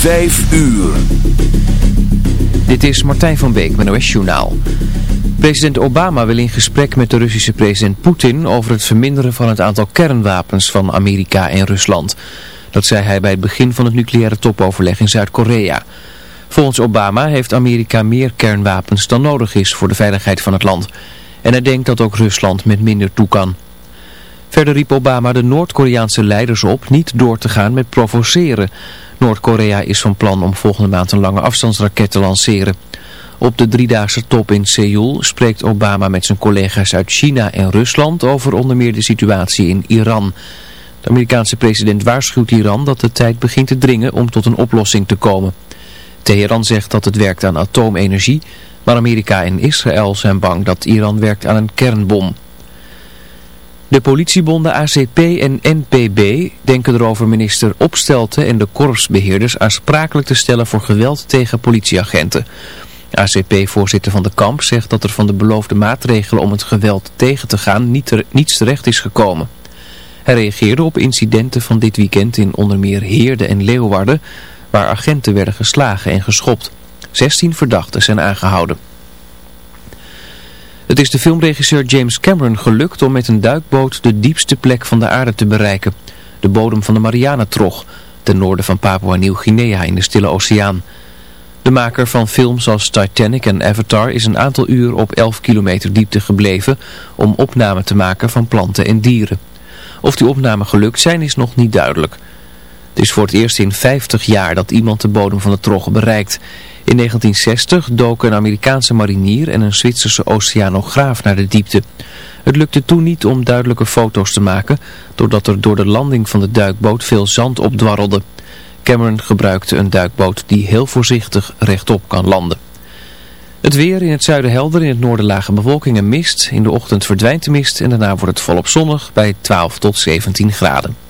Vijf uur. Dit is Martijn van Beek met OS Journaal. President Obama wil in gesprek met de Russische president Poetin over het verminderen van het aantal kernwapens van Amerika en Rusland. Dat zei hij bij het begin van het nucleaire topoverleg in Zuid-Korea. Volgens Obama heeft Amerika meer kernwapens dan nodig is voor de veiligheid van het land. En hij denkt dat ook Rusland met minder toe kan. Verder riep Obama de Noord-Koreaanse leiders op niet door te gaan met provoceren. Noord-Korea is van plan om volgende maand een lange afstandsraket te lanceren. Op de driedaagse top in Seoul spreekt Obama met zijn collega's uit China en Rusland over onder meer de situatie in Iran. De Amerikaanse president waarschuwt Iran dat de tijd begint te dringen om tot een oplossing te komen. Teheran zegt dat het werkt aan atoomenergie, maar Amerika en Israël zijn bang dat Iran werkt aan een kernbom. De politiebonden ACP en NPB denken erover minister Opstelten en de korpsbeheerders aansprakelijk te stellen voor geweld tegen politieagenten. ACP-voorzitter van de kamp zegt dat er van de beloofde maatregelen om het geweld tegen te gaan niet niets terecht is gekomen. Hij reageerde op incidenten van dit weekend in onder meer Heerde en Leeuwarden, waar agenten werden geslagen en geschopt. 16 verdachten zijn aangehouden. Het is de filmregisseur James Cameron gelukt om met een duikboot de diepste plek van de aarde te bereiken. De bodem van de Marianentrog, ten noorden van Papua Nieuw-Guinea in de Stille Oceaan. De maker van films als Titanic en Avatar is een aantal uur op 11 kilometer diepte gebleven om opnamen te maken van planten en dieren. Of die opnamen gelukt zijn is nog niet duidelijk. Het is voor het eerst in 50 jaar dat iemand de bodem van de trog bereikt. In 1960 doken een Amerikaanse marinier en een Zwitserse oceanograaf naar de diepte. Het lukte toen niet om duidelijke foto's te maken, doordat er door de landing van de duikboot veel zand opdwarrelde. Cameron gebruikte een duikboot die heel voorzichtig rechtop kan landen. Het weer in het zuiden helder, in het noorden lage bewolking en mist. In de ochtend verdwijnt de mist en daarna wordt het volop zonnig bij 12 tot 17 graden.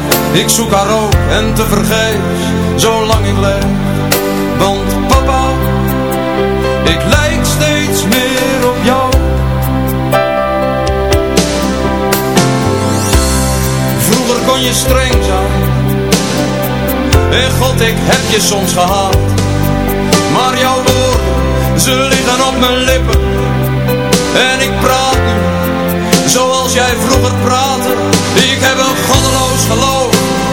Ik zoek haar ook en te vergeefs Zolang ik leef. Want papa Ik lijk steeds meer op jou. Vroeger kon je streng zijn. En God, ik heb je soms gehaald Maar jouw woorden, ze liggen op mijn lippen. En ik praat nu Zoals jij vroeger praatte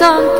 weak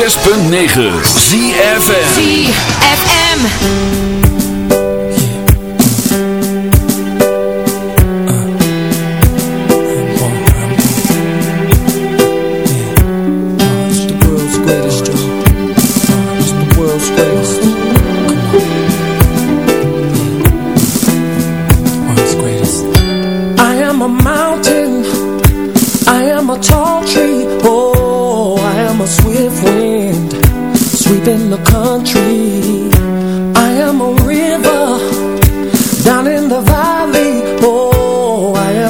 106.9 ZFM ZFM.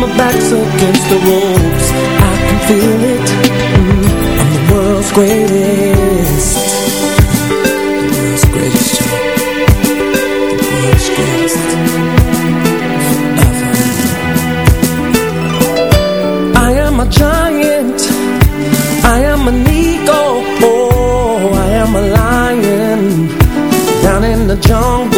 my back's against the ropes I can feel it. Mm, I'm the world's greatest. The world's greatest. The world's greatest. I am a giant. I am an eagle. Oh, I am a lion. Down in the jungle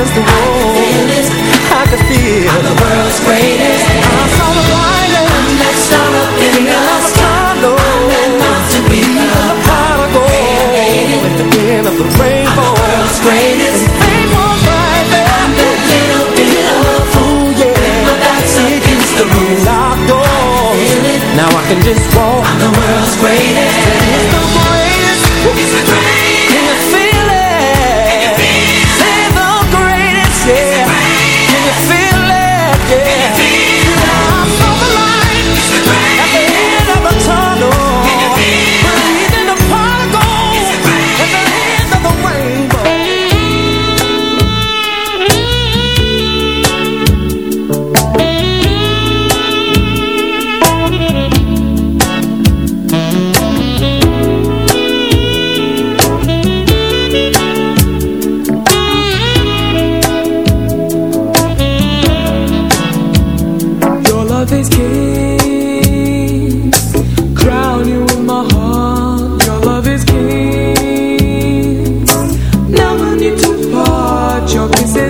against the wall I can feel. It I can feel I'm the world's greatest. I saw the lightning I'm that star up in the sky I'm that mountain peak of Apollo At the end of the rainbow. I'm the world's greatest. And fame was right there. I'm that little bit of fool, yeah. When my back's against the room Locked doors Now I can just walk. I'm the world's greatest crown you